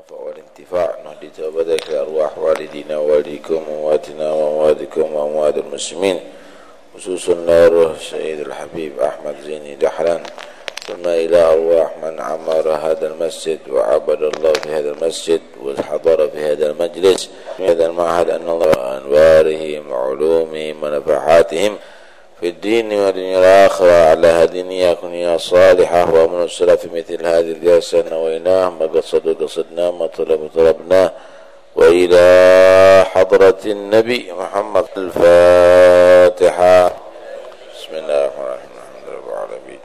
النفع والانتفاع نهدي توبتك لأرواح والدينا ووالديكم وأمواتنا وأمواتكم وأموات المسلمين. خصوصا لروح سيد الحبيب أحمد زيني دحران ثم إلى أرواح من عمر هذا المسجد وعبد الله في هذا المسجد وحضر في هذا المجلس في هذا المعهد أن الله أنوارهم وعلومهم ونفحاتهم في الدين والدنيا الآخرة على النية كنية صالحة ومن السلف مثل هذه الجلسة. نويناه ما قصدوا قصدنا ما طلبوا طلبناه وإلى حضرة النبي محمد الفاتحة. بسم الله الرحمن الرحيم. الحمد لله رب العالمين.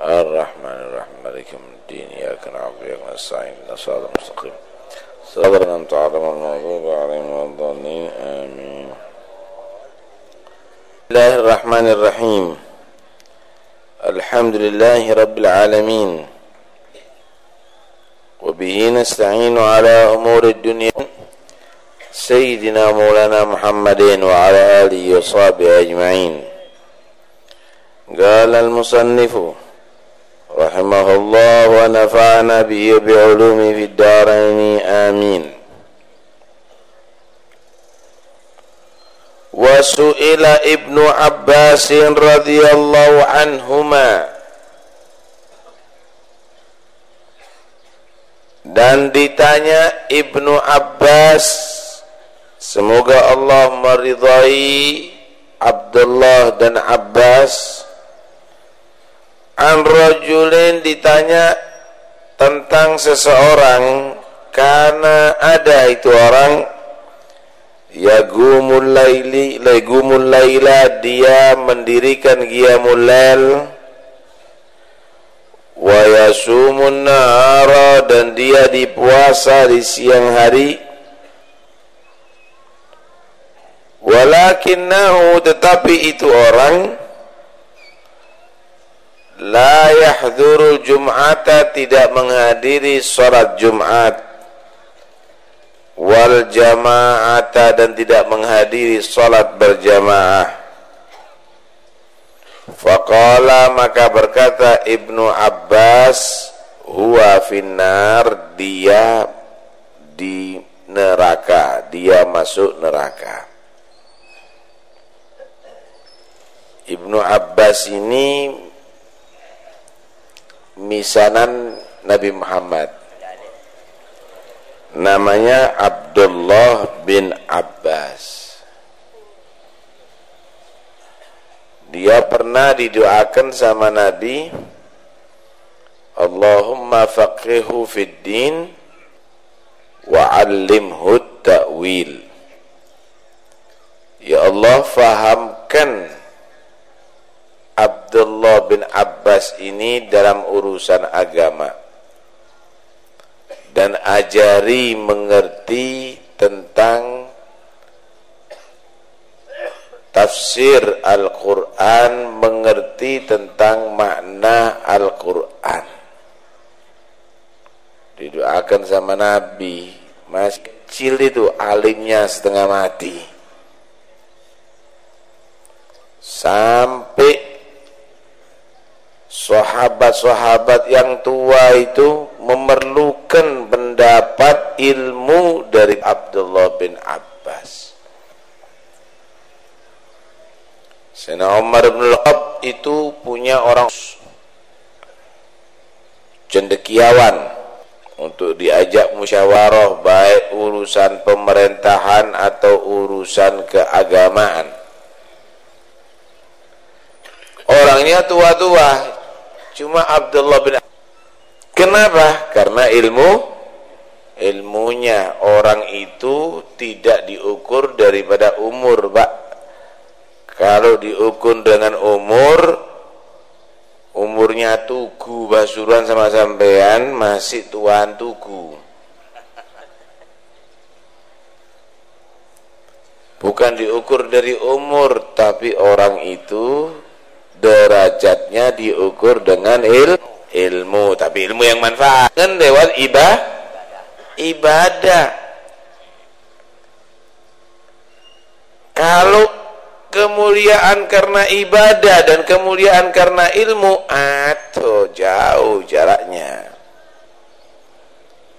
الرحمن الرحيم. مالك يوم الدين. إياك نعبد وإياك نستعين. اهدنا المستقيم. صراط أنعمت عليهم المغضوب عليهم ولا الضالين. آمين. الله الرحمن الرحيم الحمد لله رب العالمين وبه نستعين على أمور الدنيا سيدنا مولانا محمد وعلى آله وصحبه أجمعين قال المصنف رحمه الله ونفعنا به بعلومه في الدارين آمين Wasu'ila Ibnu Abbasin radhiyallahu anhuma dan ditanya Ibnu Abbas semoga Allah meridhai Abdullah dan Abbas. An rajulin ditanya tentang seseorang karena ada itu orang Yagumul laili Legumul laila Dia mendirikan Qiyamul lail nahara Dan dia dipuasa di siang hari. Walakinnahu Tetapi itu orang La yahdurul jum'ata Tidak menghadiri Salat Jum'at wal jama'ata dan tidak menghadiri salat berjamaah. Faqala maka berkata Ibnu Abbas huwa finnar dia di neraka dia masuk neraka. Ibnu Abbas ini misanan Nabi Muhammad namanya Abdullah bin Abbas. Dia pernah didoakan sama Nabi Allahumma faqihu fid din wa 'allimhu ta'wil. Ya Allah fahamkan Abdullah bin Abbas ini dalam urusan agama dan ajari mengerti tentang tafsir Al-Quran mengerti tentang makna Al-Quran. Didoakan sama Nabi masih kecil itu alimnya setengah mati. Sampai sahabat-sahabat yang tua itu memerlukan pendapat ilmu dari Abdullah bin Abbas. Sayyidina Umar bin Al-Khattab itu punya orang cendekiawan untuk diajak musyawarah baik urusan pemerintahan atau urusan keagamaan. Orangnya tua-tua, cuma Abdullah bin Kenapa? Karena ilmu ilmunya orang itu tidak diukur daripada umur, Pak. Kalau diukur dengan umur umurnya tugu basuran sama sampean masih tuan tugu. Bukan diukur dari umur, tapi orang itu derajatnya diukur dengan ilmu ilmu. Tapi ilmu yang manfaat. Kan lewat ibadah ibadah. Kalau kemuliaan karena ibadah dan kemuliaan karena ilmu atau jauh jaraknya.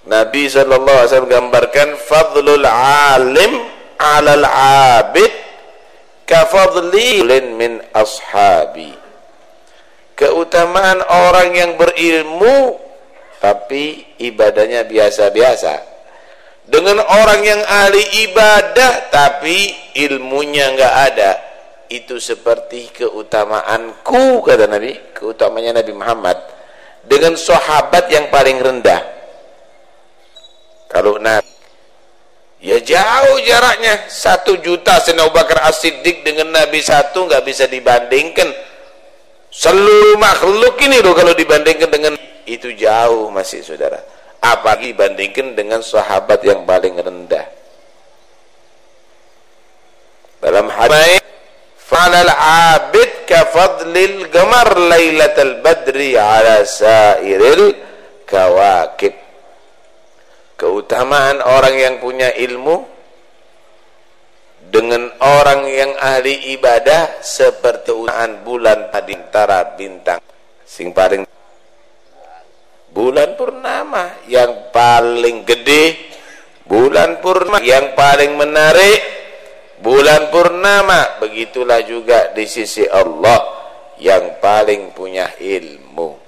Nabi SAW gambarkan fadlul alim alal abid kafadlilin min ashabi. Keutamaan orang yang berilmu tapi ibadahnya biasa-biasa. Dengan orang yang ahli ibadah tapi ilmunya enggak ada. Itu seperti keutamaanku kata Nabi. Keutamanya Nabi Muhammad. Dengan sahabat yang paling rendah. Kalau Nabi ya jauh jaraknya. Satu juta Sayyidina Abu Bakar dengan Nabi satu nggak bisa dibandingkan. Seluruh makhluk ini loh kalau dibandingkan dengan itu jauh masih saudara. Apalagi dibandingkan dengan sahabat yang paling rendah. Dalam hadis falal abid ka fadlil gamar lailatul badri ala sairil kawakib keutamaan orang yang punya ilmu dengan orang yang ahli ibadah seperti keutamaan bulan di antara bintang. Sing paling bulan purnama yang paling gede bulan purnama yang paling menarik bulan purnama. Begitulah juga di sisi Allah yang paling punya ilmu.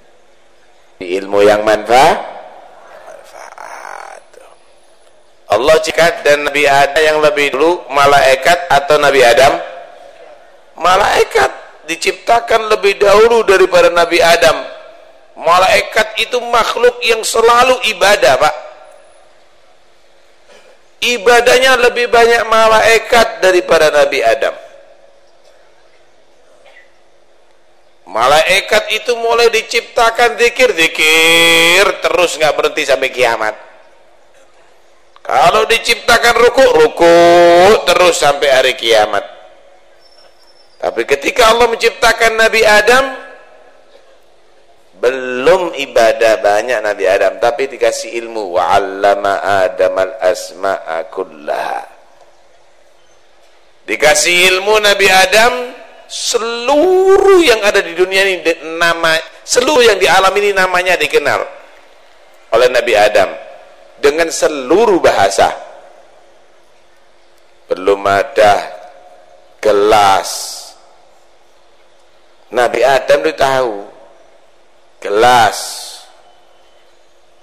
Ilmu yang manfaat Allah cikat dan Nabi Adam yang lebih dulu malaikat atau Nabi Adam? Malaikat diciptakan lebih dahulu daripada Nabi Adam. Malaikat itu makhluk yang selalu ibadah pak. Ibadahnya lebih banyak malaikat daripada Nabi Adam. Malaikat itu mulai diciptakan zikir-zikir terus nggak berhenti sampai kiamat kalau diciptakan ruku, ruku terus sampai hari kiamat. Tapi ketika Allah menciptakan Nabi Adam, belum ibadah banyak Nabi Adam, tapi dikasih ilmu. Wa'allama Adam al-asma'a kullaha. Dikasih ilmu Nabi Adam, seluruh yang ada di dunia ini nama seluruh yang di alam ini namanya dikenal oleh Nabi Adam dengan seluruh bahasa. Belum ada gelas. Nabi Adam itu tahu gelas.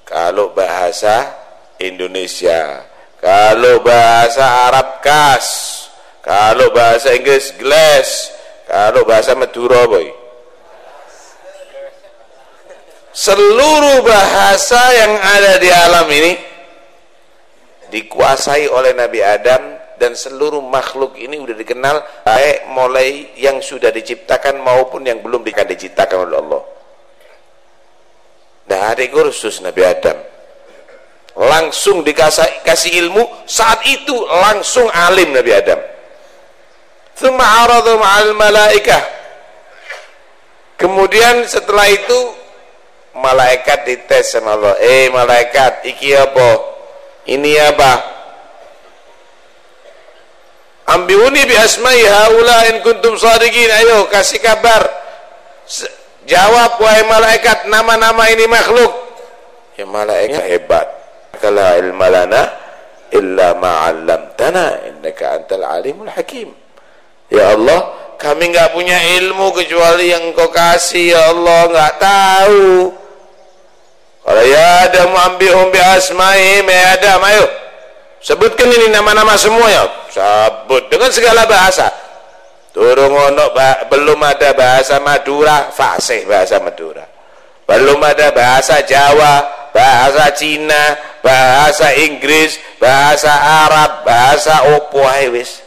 Kalau bahasa Indonesia kalau bahasa Arab kas kalau bahasa Inggris glass kalau bahasa Madura boy seluruh bahasa yang ada di alam ini dikuasai oleh Nabi Adam dan seluruh makhluk ini sudah dikenal baik mulai yang sudah diciptakan maupun yang belum diciptakan oleh Allah. Nah, ada kursus Nabi Adam. Langsung dikasih kasih ilmu saat itu langsung alim Nabi Adam. Thumma malaikah. Kemudian setelah itu malaikat dites sama Allah. Eh malaikat iki apa? Ini apa? Ambiuni bi asma'i haula in kuntum sadiqin. Ayo kasih kabar. Jawab wahai malaikat nama-nama ini makhluk. Ya malaikat hebat. Kala ilmalana illa ma'allamtana innaka antal alimul hakim. Ya Allah kami enggak punya ilmu kecuali yang engkau kasih. Ya Allah enggak tahu kalau ya Adam ambil bi asma'i ya Adam ayo. Sebutkan ini nama-nama semua ya sebut dengan segala bahasa. Turun ono belum ada bahasa Madura fasih bahasa Madura. Belum ada bahasa Jawa bahasa Cina bahasa Inggris bahasa Arab bahasa opo wis.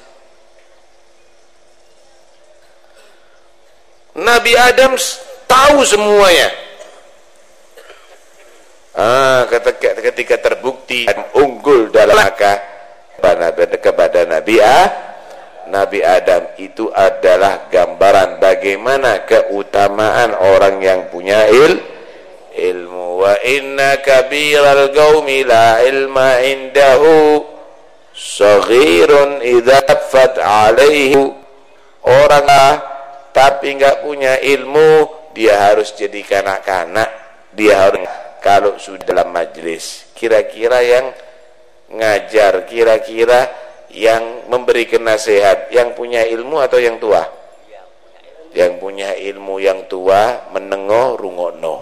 Nabi Adam tahu semuanya ah, ketika, ketika terbukti unggul dalam maka kepada Nabi A Nabi Adam itu adalah gambaran bagaimana keutamaan orang yang punya il, ilmu. Wa inna kabiral qaumi la ilma indahu saghirun idza fat alaihi. Orang tapi enggak punya ilmu dia harus jadi kanak-kanak. Dia harus kalau sudah dalam majlis kira-kira yang ngajar kira-kira yang memberikan nasihat yang punya ilmu atau yang tua yang punya ilmu yang tua menengoh rungono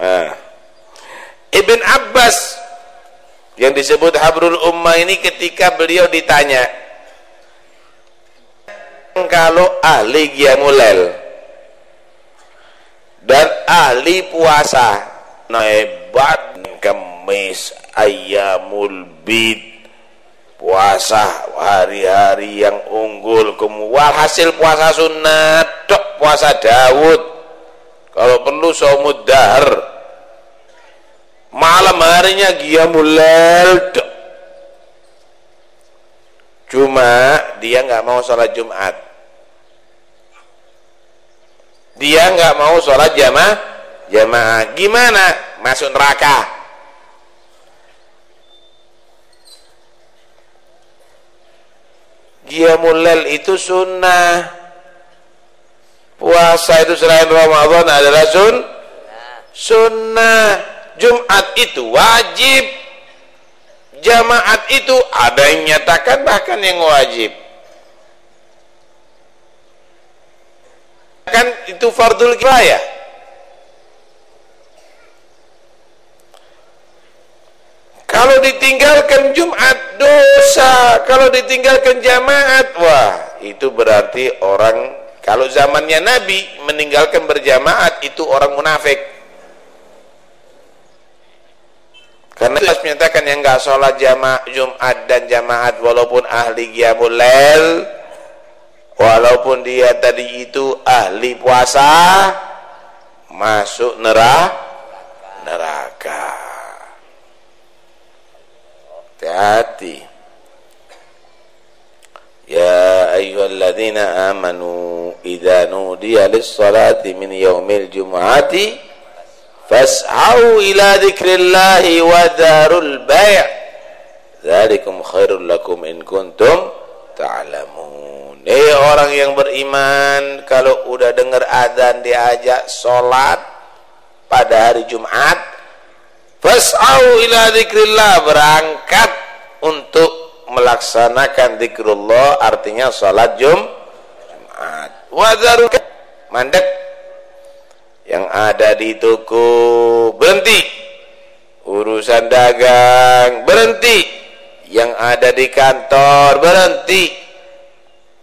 nah. Ibn Abbas yang disebut Habrul Ummah ini ketika beliau ditanya kalau ahli Qiyamulail dan ahli puasa hebat kemis ayamul bid puasa hari-hari yang unggul kemual. Hasil puasa sunat dok puasa Daud kalau perlu saumud dahar. Malam harinya qiyamul dok cuma dia nggak mau sholat Jumat dia nggak mau sholat jamaah jamaah gimana masuk neraka Qiyamul Lail itu sunnah. Puasa itu selain Ramadan adalah sun sunnah. Jumat itu wajib. Jamaat itu ada yang nyatakan bahkan yang wajib. Kan itu fardul kifayah. Kalau ditinggalkan Jumat dosa, kalau ditinggalkan jamaat, wah itu berarti orang kalau zamannya Nabi meninggalkan berjamaat itu orang munafik. Karena jelas menyatakan yang nggak sholat jamaah Jumat dan jamaat walaupun ahli qiyamul lail, walaupun dia tadi itu ahli puasa, masuk neraka. neraka. hati-hati Ya ayyuhalladzina amanu idza nudiya lis-salati min yaumil jumu'ati fas'au ila dzikrillahi wa darul bai' dzalikum khairul lakum in kuntum ta'lamun Eh orang yang beriman kalau udah dengar azan diajak salat pada hari Jumat Fas'au ila dzikrillah berangkat untuk melaksanakan zikrullah artinya salat Jum Jumat. Wa mandek yang ada di toko berhenti. Urusan dagang berhenti. Yang ada di kantor berhenti.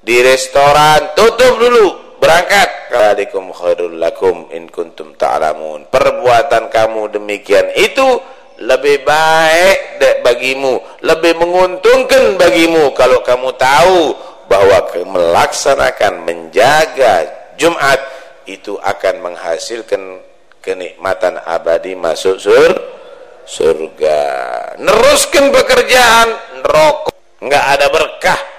Di restoran tutup dulu. Berangkat. Kalikum khairul lakum in kuntum ta'lamun. Perbuatan kamu demikian itu lebih baik bagimu. Lebih menguntungkan bagimu kalau kamu tahu bahwa melaksanakan menjaga Jumat itu akan menghasilkan kenikmatan abadi masuk sur surga. Neruskan pekerjaan rokok. Nggak ada berkah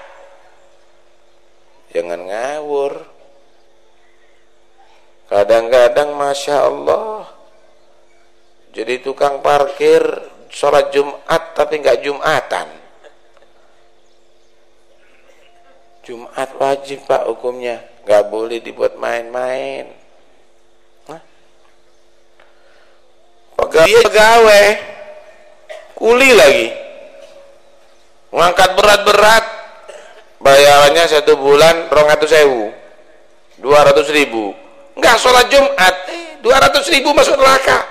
jangan ngawur. Kadang-kadang Masya Allah Jadi tukang parkir Sholat Jumat tapi nggak Jumatan. Jumat wajib pak hukumnya. Nggak boleh dibuat main-main. Pegawai pegawai. Kuli lagi. Mengangkat berat-berat Bayarannya satu bulan Rongatus sewu Dua ratus ribu Enggak sholat Jumat, eh, 200 ribu masuk neraka.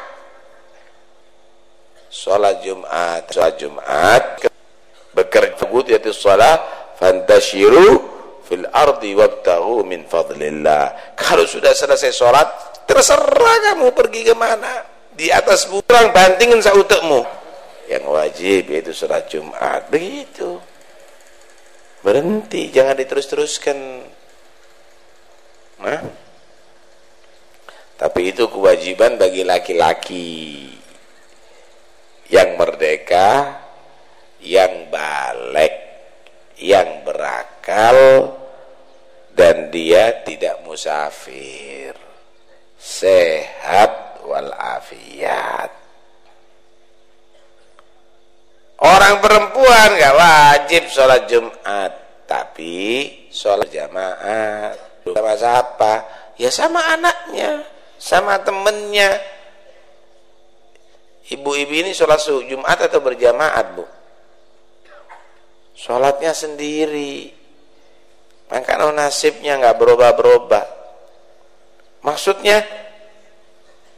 Sholat Jumat, sholat Jumat, bekerja yaitu sholat, fantashiru fil ardi wabtahu min fadlillah. Kalau sudah selesai sholat, terserah kamu pergi ke mana. Di atas burang bantingin sautekmu. Yang wajib yaitu sholat Jumat. Begitu. Berhenti, jangan diterus-teruskan. Nah. Tapi itu kewajiban bagi laki-laki yang merdeka, yang balik, yang berakal, dan dia tidak musafir. Sehat walafiat. Orang perempuan gak wajib sholat Jumat, tapi sholat jamaah. Sama siapa? Ya sama anaknya sama temennya Ibu-ibu ini sholat Jumat atau berjamaat, Bu? Sholatnya sendiri. Maka nasibnya nggak berubah-berubah. Maksudnya,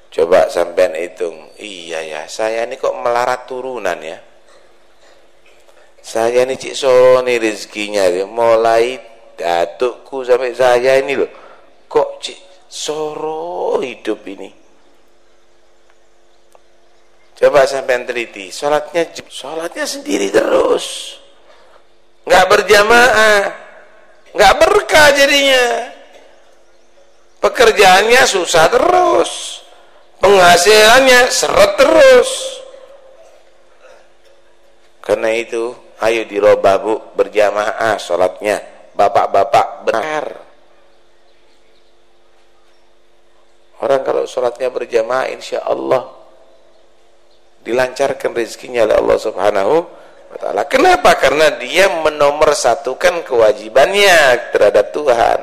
coba sampean hitung. Iya ya, saya ini kok melarat turunan ya. Saya ini cik solo nih rezekinya. Mulai datukku sampai saya ini loh. Kok cik soro hidup ini. Coba sampai teliti, sholatnya sholatnya sendiri terus, nggak berjamaah, nggak berkah jadinya. Pekerjaannya susah terus, penghasilannya seret terus. Karena itu, ayo dirobah bu, berjamaah sholatnya, bapak-bapak benar. Orang kalau sholatnya berjamaah, insya Allah dilancarkan rezekinya oleh Allah Subhanahu wa taala. Kenapa? Karena dia menomorsatukan kewajibannya terhadap Tuhan.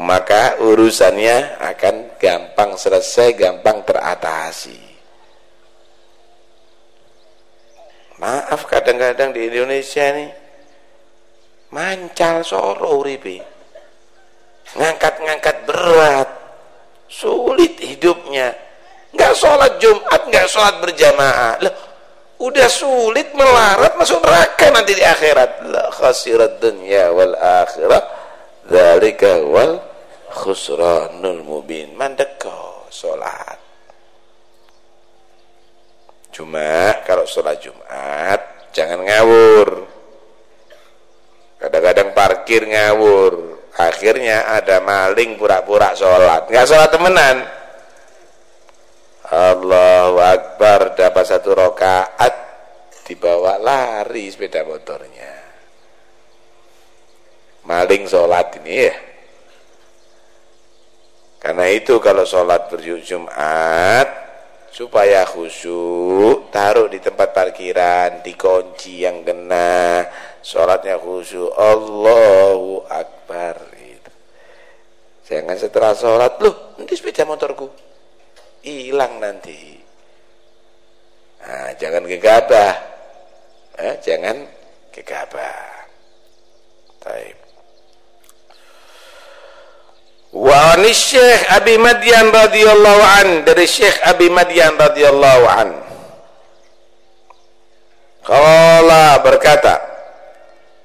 Maka urusannya akan gampang selesai, gampang teratasi. Maaf kadang-kadang di Indonesia ini mancal soro uripi. Ngangkat-ngangkat berat. Sulit hidupnya nggak sholat Jumat, nggak sholat berjamaah. Loh, udah sulit melarat masuk neraka nanti di akhirat. La khasirat dunya wal akhirah. Dzalika wal khusranul mubin. Mandeko sholat. Cuma kalau sholat Jumat jangan ngawur. Kadang-kadang parkir ngawur. Akhirnya ada maling pura-pura sholat. Nggak sholat temenan Allahu Akbar dapat satu rokaat dibawa lari sepeda motornya maling sholat ini ya karena itu kalau sholat berjumat supaya khusyuk taruh di tempat parkiran dikunci yang kena sholatnya khusyuk Allahu Akbar gitu. jangan setelah sholat loh nanti sepeda motorku hilang nanti. Nah, jangan gegabah. Eh, jangan gegabah. Taib. Wa ani Syekh Abi Madian radhiyallahu an dari Syekh Abi Madian radhiyallahu an. Qala berkata,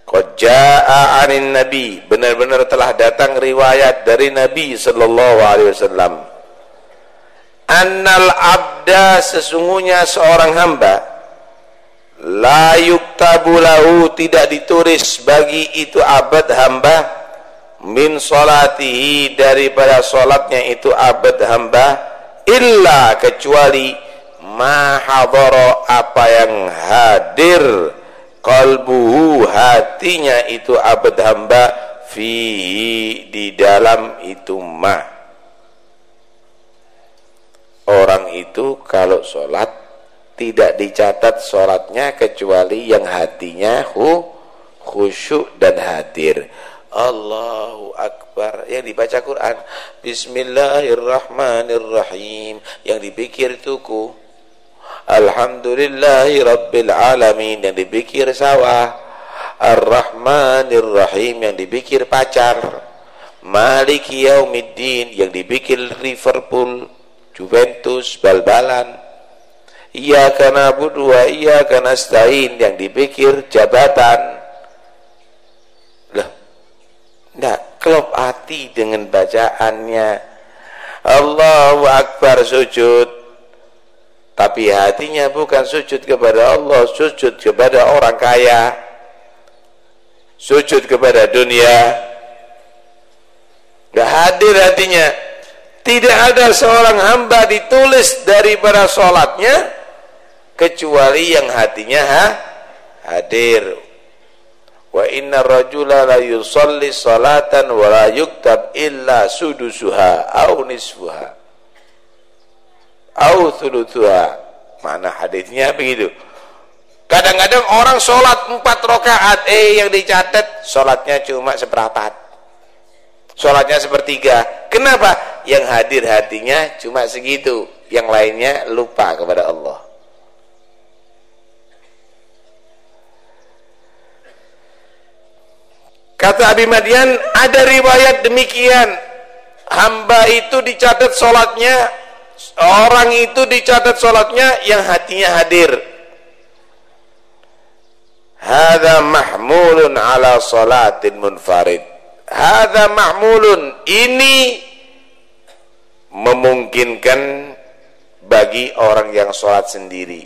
Qad 'anin Nabi, benar-benar telah datang riwayat dari Nabi sallallahu alaihi wasallam annal abda sesungguhnya seorang hamba la yuktabu lahu tidak ditulis bagi itu abad hamba min salatihi daripada salatnya itu abad hamba illa kecuali ma hadara apa yang hadir. Qalbuhu hatinya itu abad hamba fihi di dalam itu mah orang itu kalau sholat tidak dicatat sholatnya kecuali yang hatinya hu, khusyuk dan hadir Allahu Akbar. Yang dibaca Quran Bismillahirrahmanirrahim. Yang dipikir tuku Alhamdulillahi Rabbil Alamin yang dipikir sawah Ar-Rahmanirrahim. Yang dipikir pacar Maliki Yaumiddin. Yang dipikir Liverpool Juventus bal-balan. Iya karena wa iya karena stain yang dipikir jabatan lah tidak klop hati dengan bacaannya. Allahu Akbar sujud. Tapi hatinya bukan sujud kepada Allah sujud kepada orang kaya. Sujud kepada dunia. Gak hadir hatinya. Tidak ada seorang hamba ditulis daripada sholatnya kecuali yang hatinya ha? hadir wa inna rajula la yusalli salatan wa la yuktab illa sudusuha au nisfuha. Au thuluthuha. Mana hadisnya begitu. Kadang-kadang orang sholat empat rakaat eh yang dicatat sholatnya cuma seperempat. Sholatnya sepertiga. Kenapa? Yang hadir hatinya cuma segitu. Yang lainnya lupa kepada Allah Kata Abi Madian, ada riwayat demikian. Hamba itu dicatat sholatnya, orang itu dicatat sholatnya yang hatinya hadir. Hada mahmulun ala salatin munfarid. Hada mahmulun. Ini memungkinkan bagi orang yang sholat sendiri.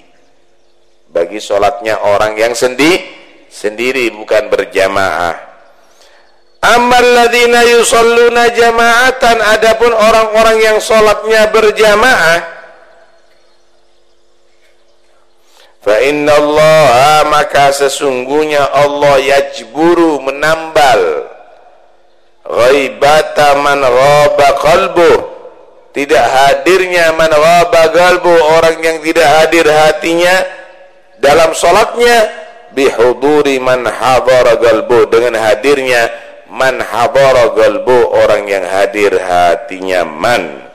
Bagi sholatnya orang yang sendi, sendiri bukan berjamaah. Amal ladina yusalluna jama'atan adapun orang-orang yang sholatnya berjamaah fa inna Allah maka sesungguhnya Allah yajburu menambal ghaibata man ghaba qalbu tidak hadirnya man ghaba qalbu orang yang tidak hadir hatinya dalam sholatnya bihuduri man hadara qalbu dengan hadirnya man hadara galbu orang yang hadir hatinya man.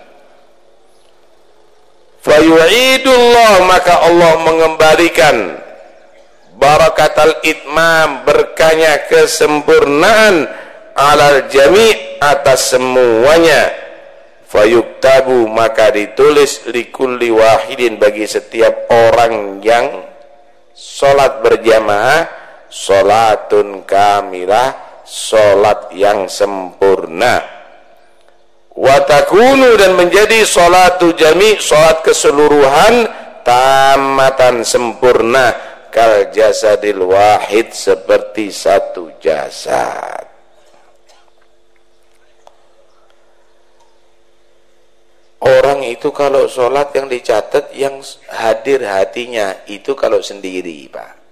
Fayu'idullah maka Allah mengembalikan barakatal itmam berkahnya kesempurnaan alal jami' atas semuanya. Fayuktabu maka ditulis likulli wahidin bagi setiap orang yang salat berjamaah salatun kamilah solat yang sempurna. Watakunu dan menjadi solatu jami solat keseluruhan tamatan sempurna. Kal jasadil wahid seperti satu jasad. Orang itu kalau sholat yang dicatat yang hadir hatinya itu kalau sendiri pak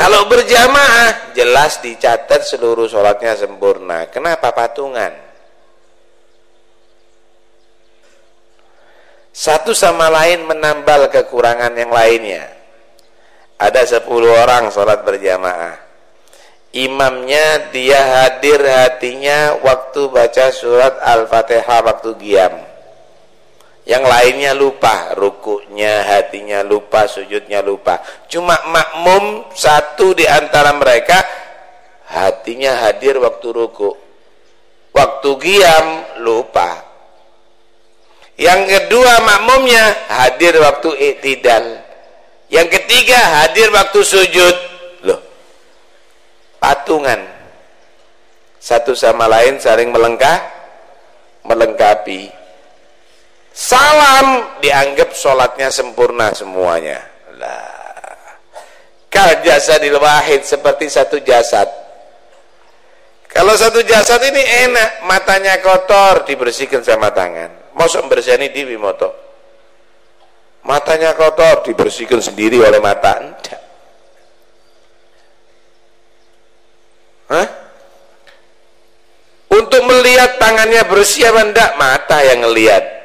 kalau berjamaah jelas dicatat seluruh sholatnya sempurna. Kenapa patungan? Satu sama lain menambal kekurangan yang lainnya. Ada sepuluh orang sholat berjamaah. Imamnya dia hadir hatinya waktu baca surat Al-Fatihah waktu giam yang lainnya lupa rukuknya hatinya lupa sujudnya lupa. Cuma makmum satu di antara mereka hatinya hadir waktu ruku waktu giam lupa. Yang kedua makmumnya hadir waktu iktidal yang ketiga hadir waktu sujud. Loh patungan. Satu sama lain saling melengkap melengkapi salam dianggap sholatnya sempurna semuanya. Lah. Kal jasadil wahid seperti satu jasad. Kalau satu jasad ini enak matanya kotor dibersihkan sama tangan. Masuk bersihani di moto. Matanya kotor dibersihkan sendiri oleh mata. Enggak. Hah? untuk melihat tangannya bersih apa enggak? Mata yang ngelihat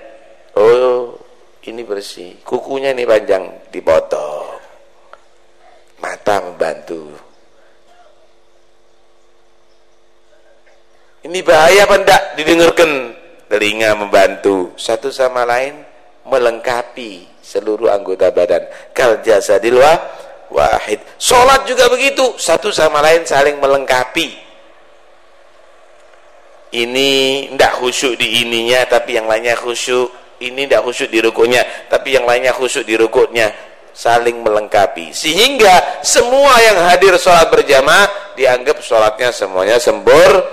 oh ini bersih. Kukunya ini panjang dipotong. Mata membantu ini bahaya apa enggak didengarkan. Telinga membantu. Satu sama lain melengkapi seluruh anggota badan. Kal jasadil wahid. Sholat juga begitu. Satu sama lain saling melengkapi. Ini tidak khusyuk di ininya tapi yang lainnya khusyuk ini tidak khusyuk di rukunya tapi yang lainnya khusyuk di rukuknya. Saling melengkapi. Sehingga semua yang hadir sholat berjamaah dianggap sholatnya semuanya sempur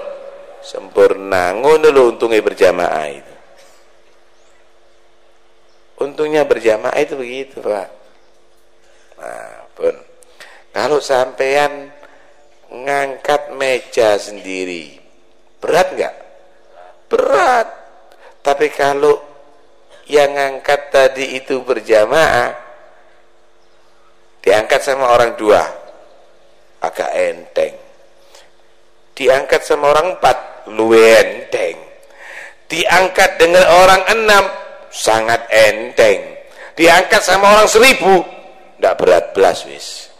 sempurna. Ngono lo untungnya berjamaah itu. Untungnya berjamaah itu begitu pak. Nah pun. Kalau sampean ngangkat meja sendiri berat nggak? Berat. Tapi kalau yang angkat tadi itu berjamaah diangkat sama orang dua agak enteng. Diangkat sama orang empat lu enteng. Diangkat dengan orang enam sangat enteng. Diangkat sama orang seribu tidak berat belas wis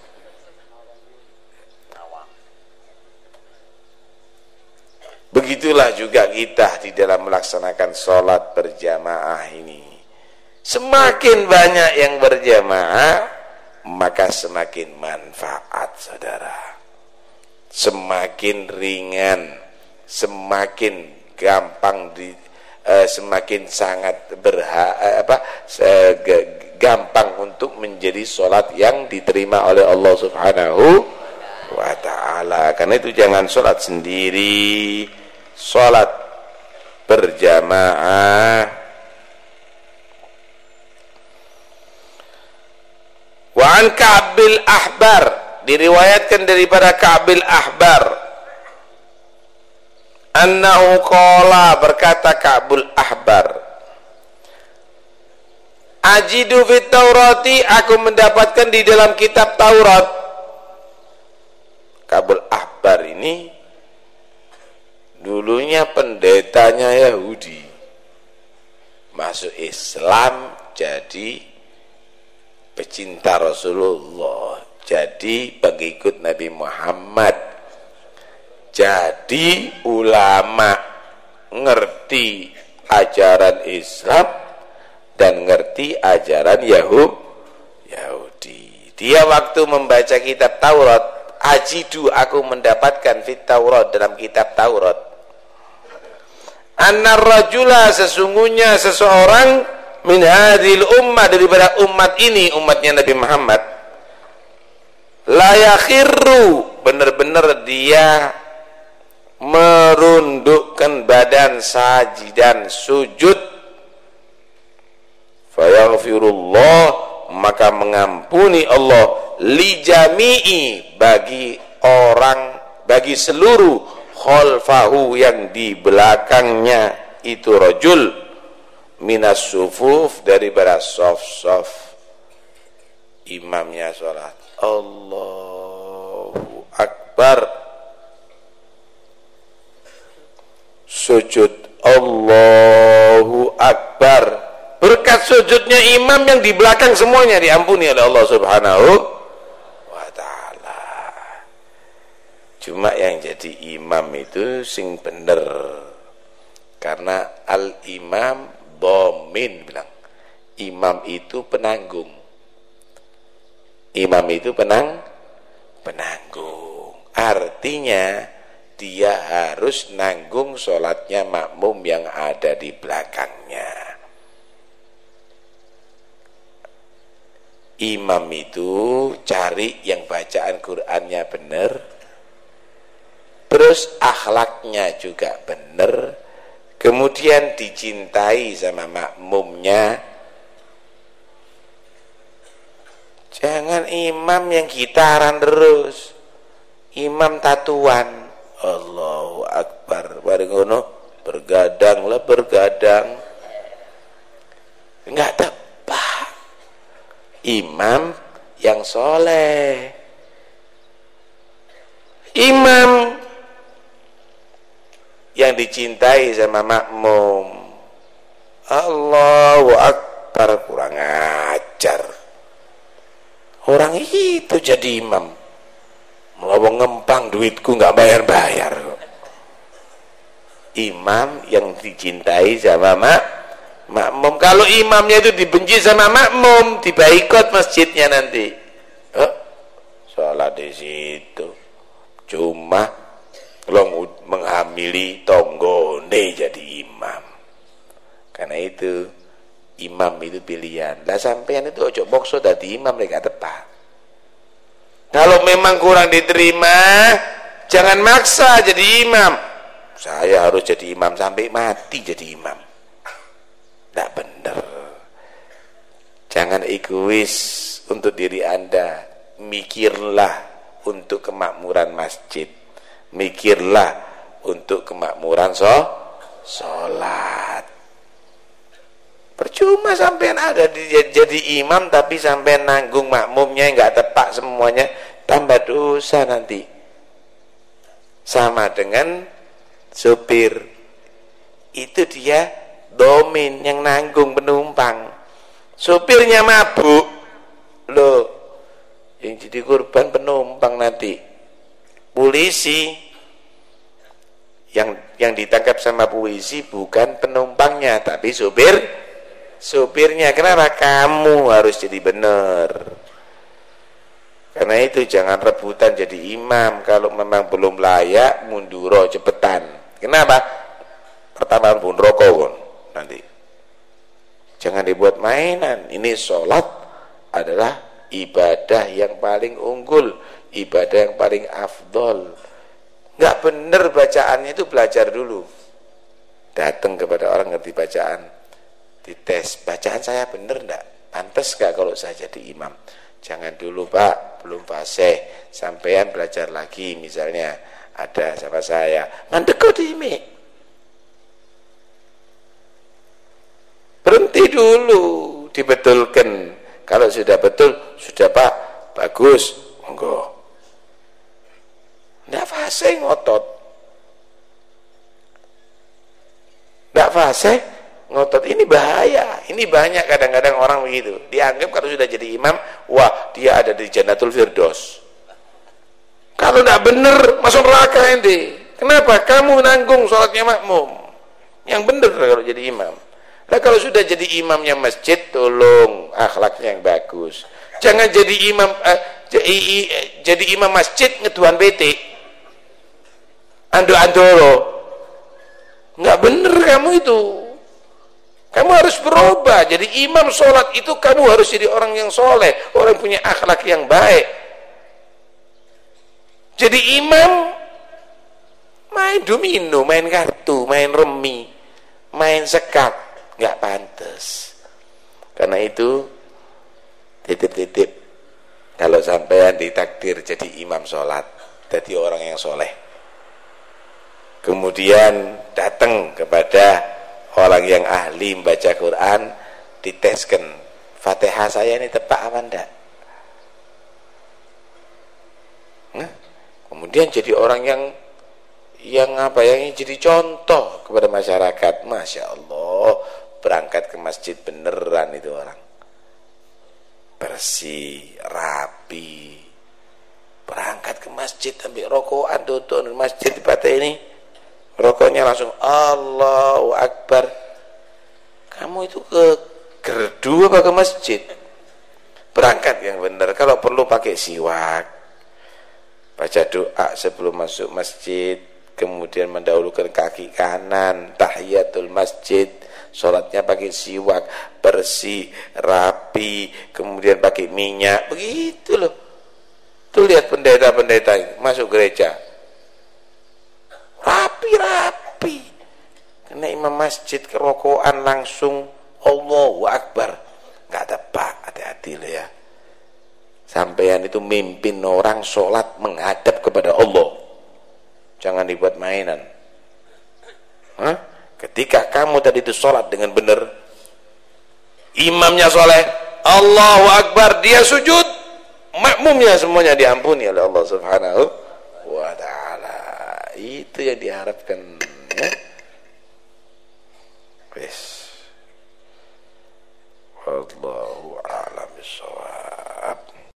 Begitulah juga kita di dalam melaksanakan sholat berjamaah ini. Semakin banyak yang berjamaah, maka semakin manfaat saudara. Semakin ringan, semakin gampang di eh, semakin sangat berha eh, apa gampang untuk menjadi sholat yang diterima oleh Allah Subhanahu wa taala. Karena itu jangan sholat sendiri sholat berjamaah. Wa an Ka'bil Ahbar diriwayatkan daripada Ka'bil Ahbar. Annahu qala berkata Ka'bul Ahbar Ajidu fit Taurati aku mendapatkan di dalam kitab Taurat. Kabul Ahbar ini dulunya pendetanya Yahudi. Masuk Islam jadi pecinta Rasulullah. Jadi pengikut Nabi Muhammad. Jadi ulama ngerti ajaran Islam dan ngerti ajaran Yahudi. Dia waktu membaca kitab Taurat ajidu aku mendapatkan fit Taurat dalam kitab Taurat anna rajula sesungguhnya seseorang min hadhil ummah daripada umat ini umatnya Nabi Muhammad. La yakhirru benar-benar dia merundukkan badan sajidan sujud. Fayaghfirullah maka mengampuni Allah li jami'i bagi orang bagi seluruh khalfahu yang di belakangnya itu rajul minas sufuf daripada sof-sof. Imamnya sholat. Allahu Akbar. Sujud Allahu Akbar. Berkat sujudnya imam yang di belakang semuanya diampuni oleh Allah subhanahu Cuma yang jadi imam itu sing bener. Karena al-imam domin bilang. Imam itu penanggung. Imam itu penang penanggung. Artinya dia harus nanggung sholatnya makmum yang ada di belakangnya. Imam itu cari yang bacaan Qur'annya benar, terus akhlaknya juga benar kemudian dicintai sama makmumnya. Jangan imam yang gitaran terus. Imam tatuan. Allahu Akbar. Bareng ngono. Bergadang lah bergadang. Enggak tepat imam yang soleh. Imam yang dicintai sama makmum. Allahu Akbar kurang ajar. Orang itu jadi imam. Mau ngempang duitku nggak bayar-bayar imam yang dicintai sama mak makmum. Kalau imamnya itu dibenci sama makmum dibaikot masjidnya nanti. Oh, sholat di situ. Cuma long menghamili tonggone jadi imam. Karena itu imam itu pilihan. Lah sampean itu ojo bokso dadi imam mereka tepat. Kalau memang kurang diterima jangan maksa jadi imam. Saya harus jadi imam sampai mati jadi imam. Tidak benar jangan egois untuk diri anda. Mikirlah untuk kemakmuran masjid mikirlah untuk kemakmuran so sholat. Percuma sampean ada di, jadi imam tapi sampean nanggung makmumnya nggak tepat semuanya tambah dosa nanti. Sama dengan supir itu dia domin yang nanggung penumpang. Supirnya mabuk. Loh yang jadi korban penumpang nanti polisi. Yang yang ditangkap sama puisi bukan penumpangnya tapi supir supirnya kenapa? Kamu harus jadi benar. Karena itu jangan rebutan jadi imam kalau memang belum layak munduro cepetan. Kenapa? Pertama pun rokok nanti. Jangan dibuat mainan. Ini sholat adalah ibadah yang paling unggul ibadah yang paling afdol. Nggak bener bacaannya itu belajar dulu. Datang kepada orang ngerti bacaan. Dites bacaan saya bener enggak pantas gak kalau saya jadi imam? Jangan dulu pak. Belum fase sampean belajar lagi misalnya. Ada sama saya. Mandek ini berhenti dulu dibetulkan. Kalau sudah betul sudah pak. Bagus. Monggo tidak fase ngotot. Tidak fase ngotot. Ini bahaya. Ini banyak kadang-kadang orang begitu. Dianggap kalau sudah jadi imam, wah dia ada di Jannatul Firdaus. Kalau tidak benar, masuk neraka ente. Kenapa? Kamu nanggung sholatnya makmum. Yang benar kalau jadi imam. Nah kalau sudah jadi imamnya masjid, tolong akhlaknya yang bagus. Jangan jadi imam uh, jadi imam masjid ngeduan betik ando-andoro nggak bener kamu itu. Kamu harus berubah. Jadi imam sholat itu kamu harus jadi orang yang soleh. Orang punya akhlak yang baik. Jadi imam main domino main kartu main remi main sekat. Nggak pantas karena itu titip-titip. Kalau sampean ditakdir jadi imam sholat jadi orang yang soleh kemudian datang kepada orang yang ahli membaca Quran diteskan Fatihah saya ini tepat apa enggak nah, kemudian jadi orang yang yang apa yang jadi contoh kepada masyarakat. Masya Allah berangkat ke masjid beneran itu orang. Bersih rapi. Berangkat ke masjid ambil rokokan duduk di masjid di ini rokoknya langsung Allahu Akbar. Kamu itu ke gerdu apa ke masjid? Berangkat yang benar kalau perlu pakai siwak. Baca doa sebelum masuk masjid kemudian mendahulukan kaki kanan tahiyatul masjid sholatnya pakai siwak bersih rapi kemudian pakai minyak begitu loh. Tuh lihat pendeta-pendeta masuk gereja rapi-rapi. Karena imam masjid kerokokan langsung. Allahu Akbar. Ada pak hati-hati loh ya. Sampean itu mimpin orang sholat menghadap kepada Allah. Jangan dibuat mainan. Hah? ketika kamu tadi itu sholat dengan benar imamnya soleh Allahu Akbar dia sujud. Makmumnya semuanya diampuni oleh Allah subhanahu wa ta'ala itu yang diharapkan ya. Wes. Wallahu a'lam bishawab